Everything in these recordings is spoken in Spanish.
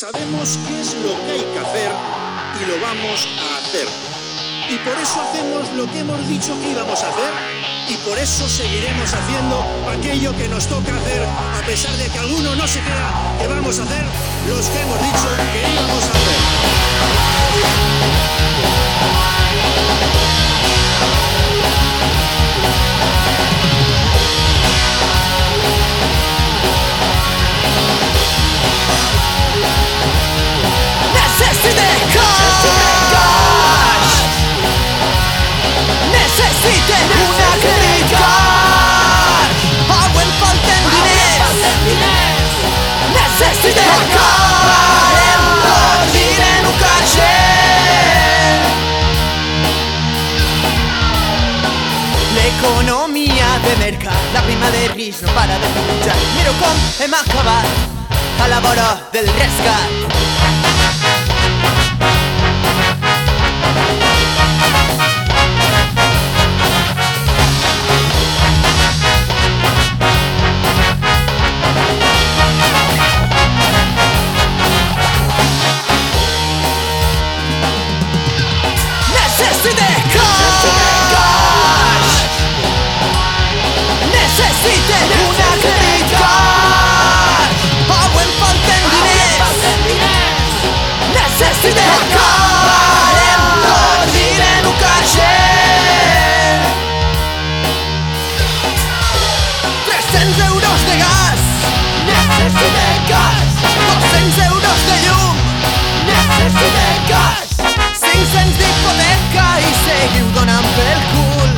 Sabemos qué es lo que hay que hacer y lo vamos a hacer. Y por eso hacemos lo que hemos dicho que íbamos a hacer y por eso seguiremos haciendo aquello que nos toca hacer, a pesar de que alguno no se crea que vamos a hacer los que hemos dicho que íbamos a hacer. L'economia de mercat La prima de risc no para de Miro com hem acabat a la del rescat 200 euros de llum. Necessity gas 500 d'hipoteca i seguiu donant pel cul.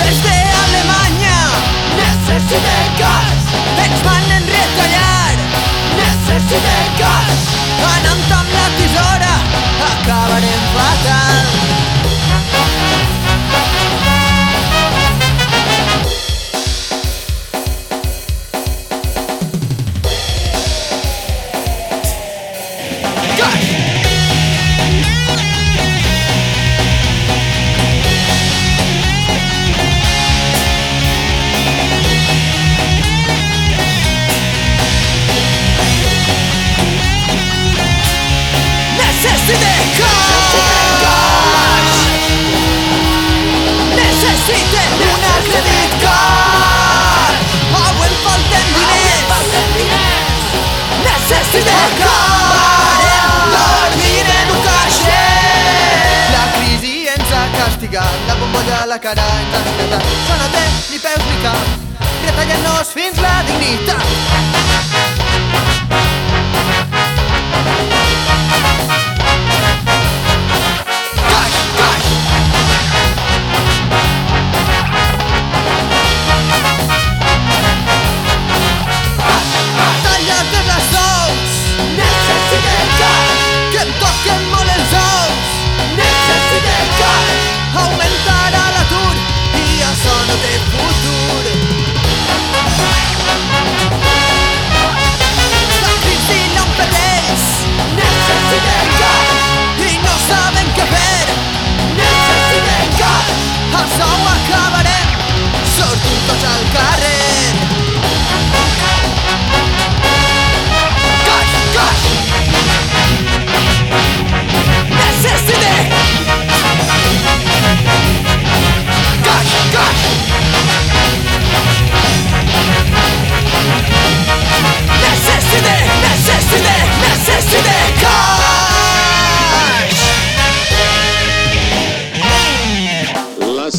Des d'Alemanya Necessity gas Ens van enretallar Necessity gas Anant amb fatiga, la bombolla a la cara. Sona-te, ni peus ni cap, retallant-nos fins la dignitat.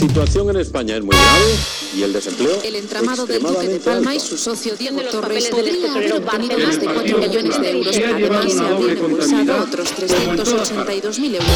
situación en España es muy grave y el desempleo. El entramado del Duque de Palma y su socio Diego Torres podría haber obtenido más de 4 millones de euros. Además, se habrían impulsado otros 382.000 euros.